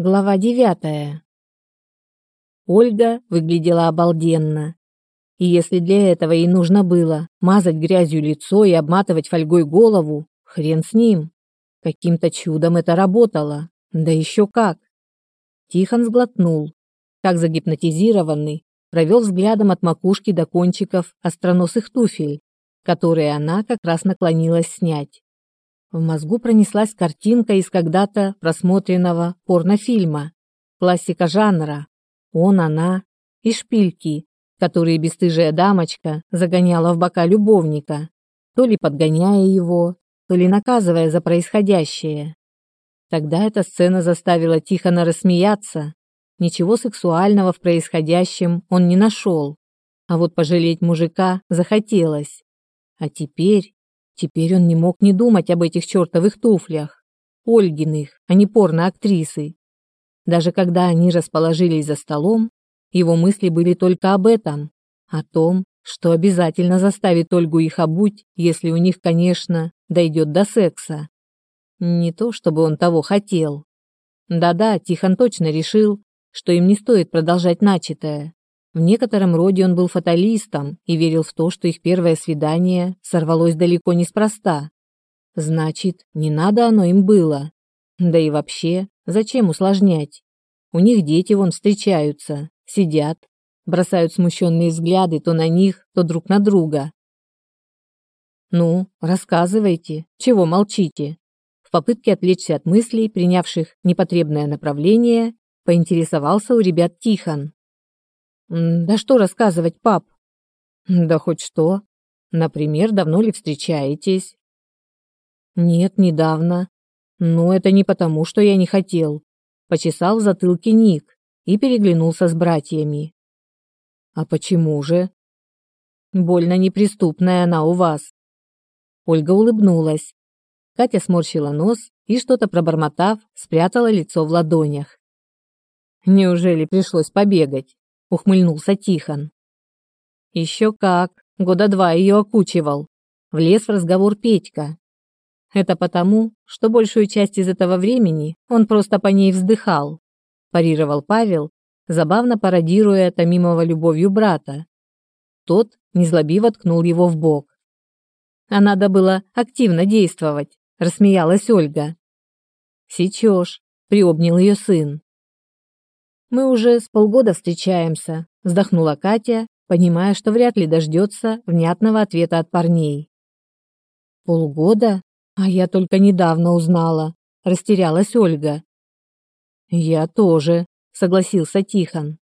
Глава девятая. Ольга выглядела обалденно. И если для этого ей нужно было мазать грязью лицо и обматывать фольгой голову, хрен с ним. Каким-то чудом это работало. Да еще как. Тихон сглотнул. Как загипнотизированный, провел взглядом от макушки до кончиков остроносых туфель, которые она как раз наклонилась снять. В мозгу пронеслась картинка из когда-то просмотренного порнофильма. Классика жанра. Он, она и шпильки, которые бесстыжая дамочка загоняла в бока любовника, то ли подгоняя его, то ли наказывая за происходящее. Тогда эта сцена заставила Тихона рассмеяться. Ничего сексуального в происходящем он не нашел. А вот пожалеть мужика захотелось. А теперь Теперь он не мог не думать об этих чертовых туфлях. Ольгиных, а не порно-актрисы. Даже когда они расположились за столом, его мысли были только об этом, о том, что обязательно заставит Ольгу их обуть, если у них, конечно, дойдет до секса. Не то, чтобы он того хотел. Да-да, Тихон точно решил, что им не стоит продолжать начатое. В некотором роде он был фаталистом и верил в то, что их первое свидание сорвалось далеко неспроста. Значит, не надо оно им было. Да и вообще, зачем усложнять? У них дети вон встречаются, сидят, бросают смущенные взгляды то на них, то друг на друга. Ну, рассказывайте, чего молчите? В попытке отвлечься от мыслей, принявших непотребное направление, поинтересовался у ребят Тихон. Да что рассказывать, пап? Да хоть что. Например, давно ли встречаетесь? Нет, недавно. Но это не потому, что я не хотел. Почесал в затылке Ник и переглянулся с братьями. А почему же? Больно неприступная она у вас. Ольга улыбнулась. Катя сморщила нос и, что-то пробормотав, спрятала лицо в ладонях. Неужели пришлось побегать? Ухмыльнулся Тихон. Еще как, года два ее окучивал. Влез в разговор Петька. Это потому, что большую часть из этого времени он просто по ней вздыхал, парировал Павел, забавно пародируя томимого любовью брата. Тот незлобиво ткнул его в бок. А надо было активно действовать, рассмеялась Ольга. Сечешь, приобнял ее сын. Мы уже с полгода встречаемся, вздохнула Катя, понимая, что вряд ли дождется внятного ответа от парней. Полгода? А я только недавно узнала, растерялась Ольга. Я тоже, согласился Тихон.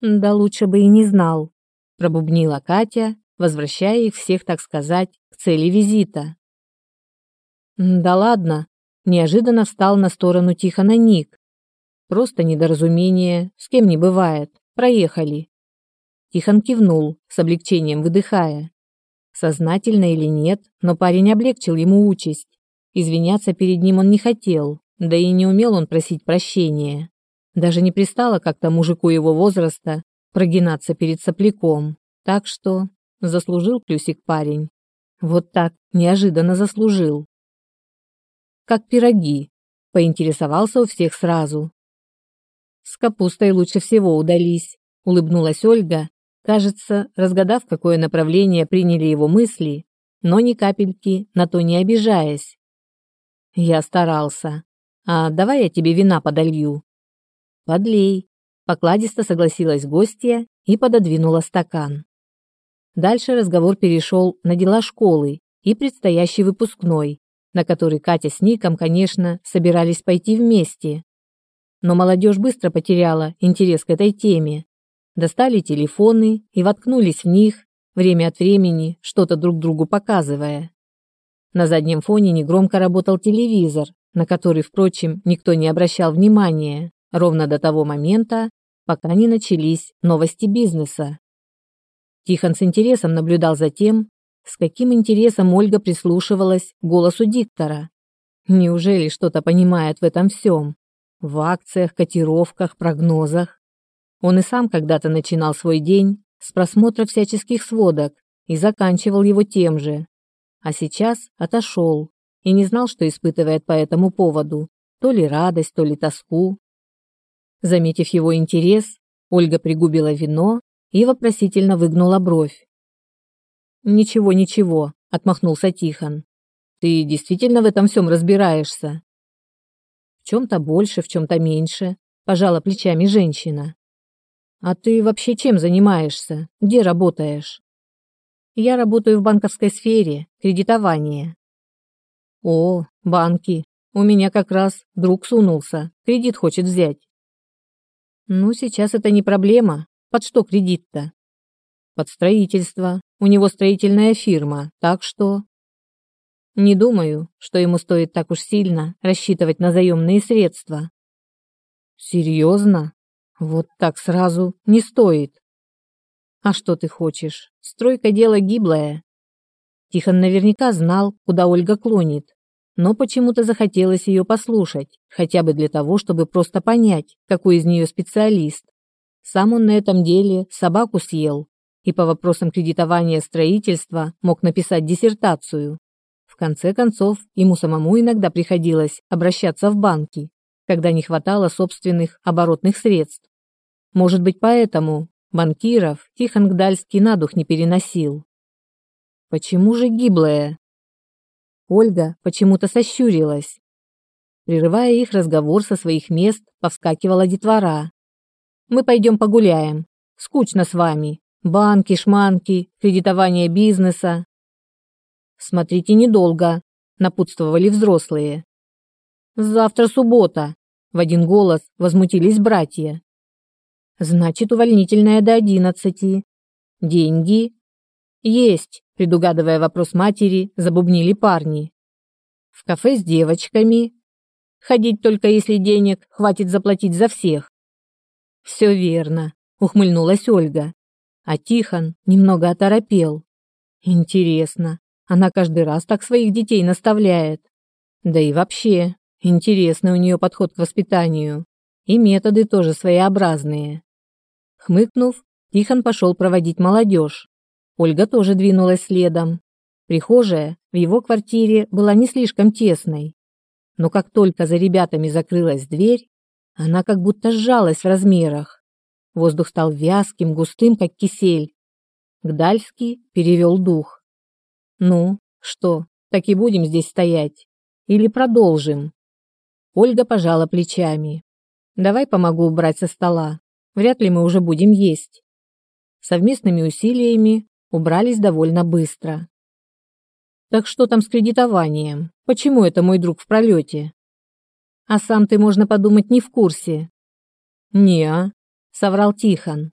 Да лучше бы и не знал, пробубнила Катя, возвращая их всех, так сказать, к цели визита. Да ладно, неожиданно встал на сторону Тихона Ник, Просто недоразумение, с кем не бывает. Проехали. Тихон кивнул, с облегчением выдыхая. Сознательно или нет, но парень облегчил ему участь. Извиняться перед ним он не хотел, да и не умел он просить прощения. Даже не пристало как-то мужику его возраста прогинаться перед сопляком. Так что заслужил плюсик парень. Вот так, неожиданно заслужил. Как пироги, поинтересовался у всех сразу, с капустой лучше всего удались, улыбнулась Ольга, кажется, разгадав, какое направление приняли его мысли, но ни капельки на то не обижаясь. Я старался. А давай я тебе вина подолью. Подлей. Покладисто согласилась гостья и пододвинула стакан. Дальше разговор перешел на дела школы и предстоящий выпускной, на который Катя с Ником, конечно, собирались пойти вместе но молодежь быстро потеряла интерес к этой теме. Достали телефоны и воткнулись в них, время от времени что-то друг другу показывая. На заднем фоне негромко работал телевизор, на который, впрочем, никто не обращал внимания, ровно до того момента, пока не начались новости бизнеса. Тихон с интересом наблюдал за тем, с каким интересом Ольга прислушивалась к голосу диктора. Неужели что-то понимает в этом всем? В акциях, котировках, прогнозах. Он и сам когда-то начинал свой день с просмотра всяческих сводок и заканчивал его тем же. А сейчас отошел и не знал, что испытывает по этому поводу, то ли радость, то ли тоску, Заметив его интерес, Ольга пригубила вино и вопросительно выгнула бровь. «Ничего, ничего», — отмахнулся Тихон. «Ты действительно в этом всем разбираешься?» «В чем-то больше, в чем-то меньше», — пожала плечами женщина. «А ты вообще чем занимаешься? Где работаешь?» «Я работаю в банковской сфере, кредитование». «О, банки. У меня как раз друг сунулся, кредит хочет взять». «Ну, сейчас это не проблема. Под что кредит-то?» «Под строительство. У него строительная фирма, так что...» «Не думаю, что ему стоит так уж сильно рассчитывать на заемные средства». «Серьезно?» Вот так сразу не стоит. А что ты хочешь? Стройка дело гиблое. Тихон наверняка знал, куда Ольга клонит, но почему-то захотелось ее послушать, хотя бы для того, чтобы просто понять, какой из нее специалист. Сам он на этом деле собаку съел и по вопросам кредитования строительства мог написать диссертацию. В конце концов, ему самому иногда приходилось обращаться в банки, когда не хватало собственных оборотных средств. Может быть, поэтому банкиров Тихон Гдальский на дух не переносил. Почему же гиблая? Ольга почему-то сощурилась. Прерывая их разговор со своих мест, повскакивала детвора. «Мы пойдем погуляем. Скучно с вами. Банки, шманки, кредитование бизнеса». «Смотрите недолго», — напутствовали взрослые. Завтра суббота, в один голос возмутились братья. Значит, увольнительная до одиннадцати. Деньги? Есть, предугадывая вопрос матери, забубнили парни. В кафе с девочками. Ходить только если денег хватит заплатить за всех. Все верно, ухмыльнулась Ольга. А Тихон немного оторопел. Интересно, она каждый раз так своих детей наставляет. Да и вообще, Интересный у нее подход к воспитанию. И методы тоже своеобразные. Хмыкнув, Тихон пошел проводить молодежь. Ольга тоже двинулась следом. Прихожая в его квартире была не слишком тесной. Но как только за ребятами закрылась дверь, она как будто сжалась в размерах. Воздух стал вязким, густым, как кисель. Гдальский перевел дух. «Ну, что, так и будем здесь стоять? Или продолжим?» Ольга пожала плечами. Давай помогу убрать со стола. Вряд ли мы уже будем есть. Совместными усилиями убрались довольно быстро. Так что там с кредитованием? Почему это мой друг в пролете? А сам ты, можно подумать, не в курсе. Не, соврал Тихон.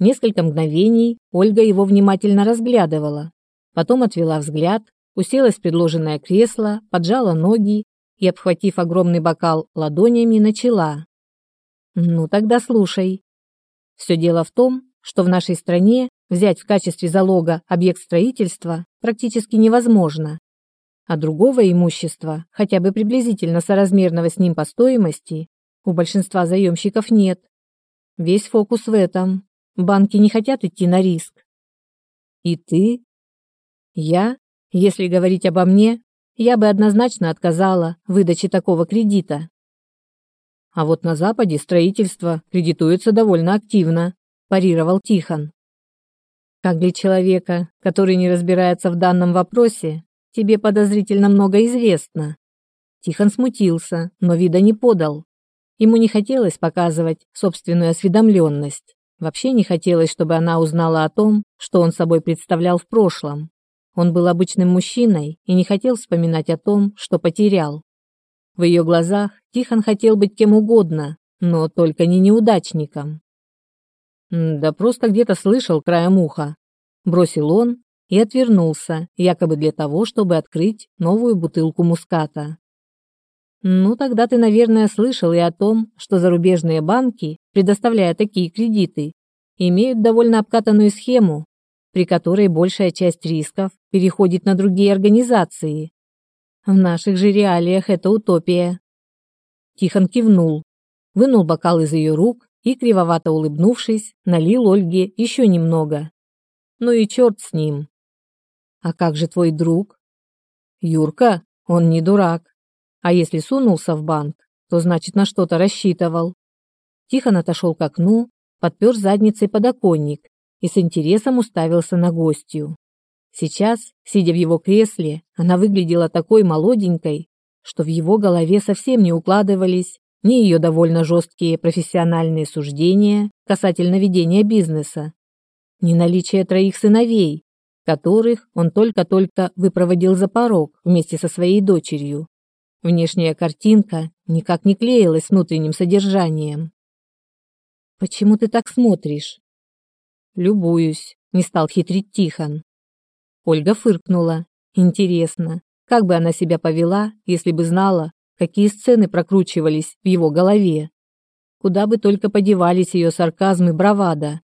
Несколько мгновений Ольга его внимательно разглядывала, потом отвела взгляд, уселась в предложенное кресло, поджала ноги и, обхватив огромный бокал ладонями, начала. «Ну тогда слушай. Все дело в том, что в нашей стране взять в качестве залога объект строительства практически невозможно, а другого имущества, хотя бы приблизительно соразмерного с ним по стоимости, у большинства заемщиков нет. Весь фокус в этом. Банки не хотят идти на риск. И ты? Я, если говорить обо мне, я бы однозначно отказала выдаче такого кредита. А вот на Западе строительство кредитуется довольно активно, парировал Тихон. Как для человека, который не разбирается в данном вопросе, тебе подозрительно много известно. Тихон смутился, но вида не подал. Ему не хотелось показывать собственную осведомленность. Вообще не хотелось, чтобы она узнала о том, что он собой представлял в прошлом. Он был обычным мужчиной и не хотел вспоминать о том, что потерял. В ее глазах Тихон хотел быть кем угодно, но только не неудачником. Да просто где-то слышал краем уха. Бросил он и отвернулся, якобы для того, чтобы открыть новую бутылку муската. Ну, тогда ты, наверное, слышал и о том, что зарубежные банки, предоставляя такие кредиты, имеют довольно обкатанную схему, при которой большая часть рисков переходит на другие организации. В наших же реалиях это утопия. Тихон кивнул, вынул бокал из ее рук и, кривовато улыбнувшись, налил Ольге еще немного. Ну и черт с ним. А как же твой друг? Юрка, он не дурак. А если сунулся в банк, то значит на что-то рассчитывал. Тихон отошел к окну, подпер задницей подоконник и с интересом уставился на гостью. Сейчас, сидя в его кресле, она выглядела такой молоденькой, что в его голове совсем не укладывались ни ее довольно жесткие профессиональные суждения касательно ведения бизнеса, ни наличие троих сыновей, которых он только-только выпроводил за порог вместе со своей дочерью. Внешняя картинка никак не клеилась с внутренним содержанием. «Почему ты так смотришь?» «Любуюсь», — не стал хитрить Тихон. Ольга фыркнула. «Интересно, как бы она себя повела, если бы знала, какие сцены прокручивались в его голове? Куда бы только подевались ее сарказм и бравада?»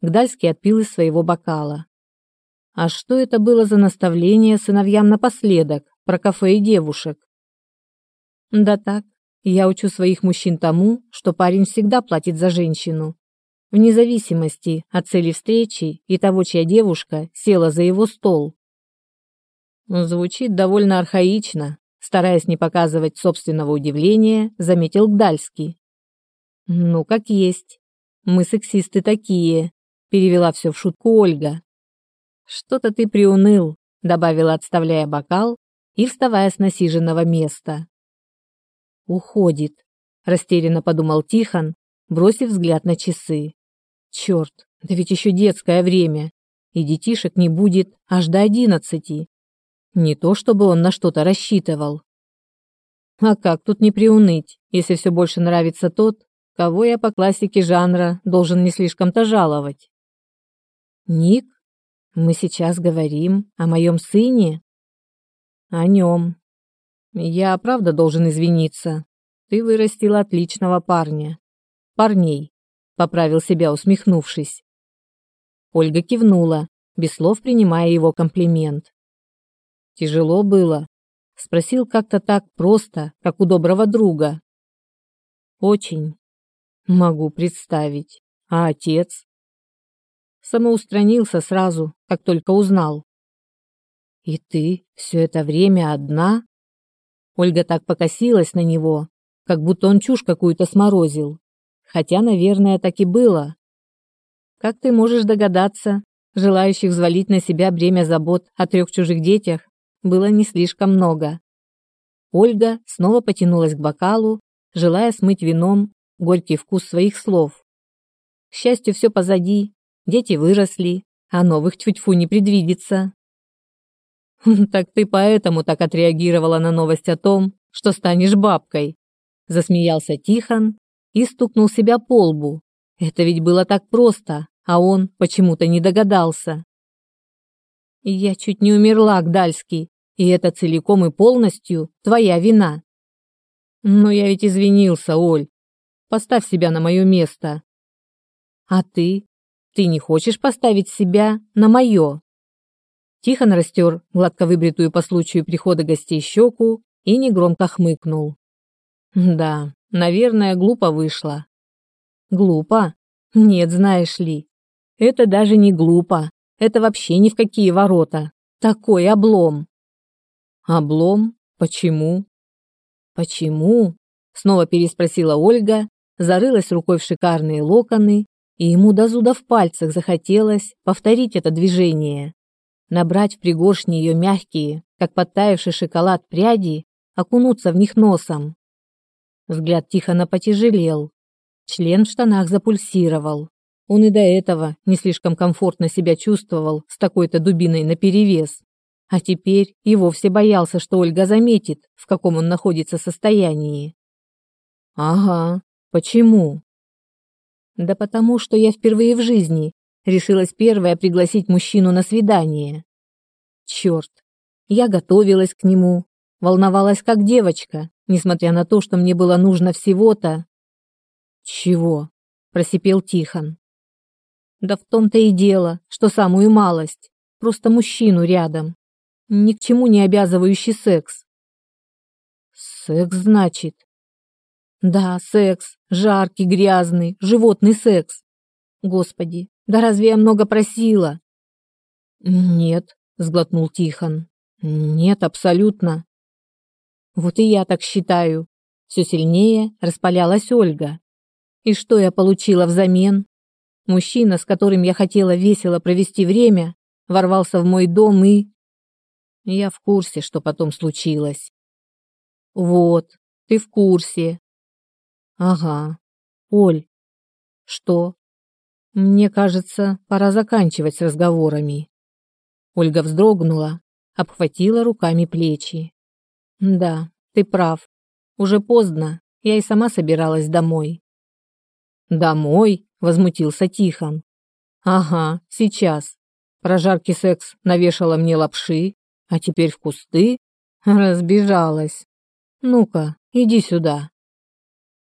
Гдальский отпил из своего бокала. А что это было за наставление сыновьям напоследок про кафе и девушек? Да так, я учу своих мужчин тому, что парень всегда платит за женщину, вне зависимости от цели встречи и того, чья девушка села за его стол. Звучит довольно архаично, стараясь не показывать собственного удивления, заметил Гдальский. Ну, как есть. Мы сексисты такие, перевела все в шутку Ольга. «Что-то ты приуныл», — добавила, отставляя бокал и вставая с насиженного места. «Уходит», — растерянно подумал Тихон, бросив взгляд на часы. «Черт, да ведь еще детское время, и детишек не будет аж до одиннадцати. Не то чтобы он на что-то рассчитывал. А как тут не приуныть, если все больше нравится тот, кого я по классике жанра должен не слишком-то жаловать? Ник мы сейчас говорим о моем сыне? О нем. Я правда должен извиниться. Ты вырастила отличного парня. Парней. Поправил себя, усмехнувшись. Ольга кивнула, без слов принимая его комплимент. Тяжело было. Спросил как-то так просто, как у доброго друга. Очень. Могу представить. А отец? Самоустранился сразу, как только узнал. «И ты все это время одна?» Ольга так покосилась на него, как будто он чушь какую-то сморозил. Хотя, наверное, так и было. Как ты можешь догадаться, желающих взвалить на себя бремя забот о трех чужих детях было не слишком много. Ольга снова потянулась к бокалу, желая смыть вином горький вкус своих слов. К счастью, все позади, Дети выросли, а новых тьфу не предвидится. Так ты поэтому так отреагировала на новость о том, что станешь бабкой, засмеялся Тихон и стукнул себя по лбу. Это ведь было так просто, а он почему-то не догадался. Я чуть не умерла, Гдальский, и это целиком и полностью твоя вина. Но я ведь извинился, Оль. Поставь себя на мое место. А ты? Ты не хочешь поставить себя на мое?» Тихон растер гладко выбритую по случаю прихода гостей щеку и негромко хмыкнул. «Да, наверное, глупо вышло». «Глупо? Нет, знаешь ли. Это даже не глупо. Это вообще ни в какие ворота. Такой облом». «Облом? Почему?» «Почему?» Снова переспросила Ольга, зарылась рукой в шикарные локоны и ему до зуда в пальцах захотелось повторить это движение, набрать в пригоршни ее мягкие, как подтаявший шоколад пряди, окунуться в них носом. Взгляд Тихона потяжелел, член в штанах запульсировал. Он и до этого не слишком комфортно себя чувствовал с такой-то дубиной наперевес. А теперь и вовсе боялся, что Ольга заметит, в каком он находится состоянии. «Ага, почему?» Да потому, что я впервые в жизни решилась первая пригласить мужчину на свидание. Черт, я готовилась к нему, волновалась как девочка, несмотря на то, что мне было нужно всего-то... Чего? просипел Тихон. Да в том-то и дело, что самую малость, просто мужчину рядом, ни к чему не обязывающий секс. Секс, значит, да, секс, жаркий, грязный, животный секс. Господи, да разве я много просила? Нет, сглотнул Тихон. Нет, абсолютно. Вот и я так считаю. Все сильнее распалялась Ольга. И что я получила взамен? Мужчина, с которым я хотела весело провести время, ворвался в мой дом и... Я в курсе, что потом случилось. Вот, ты в курсе. Ага. Оль. Что? Мне кажется, пора заканчивать с разговорами. Ольга вздрогнула, обхватила руками плечи. Да, ты прав. Уже поздно. Я и сама собиралась домой. Домой? возмутился Тихон. Ага, сейчас. Про жаркий секс навешала мне лапши, а теперь в кусты разбежалась. Ну-ка, иди сюда.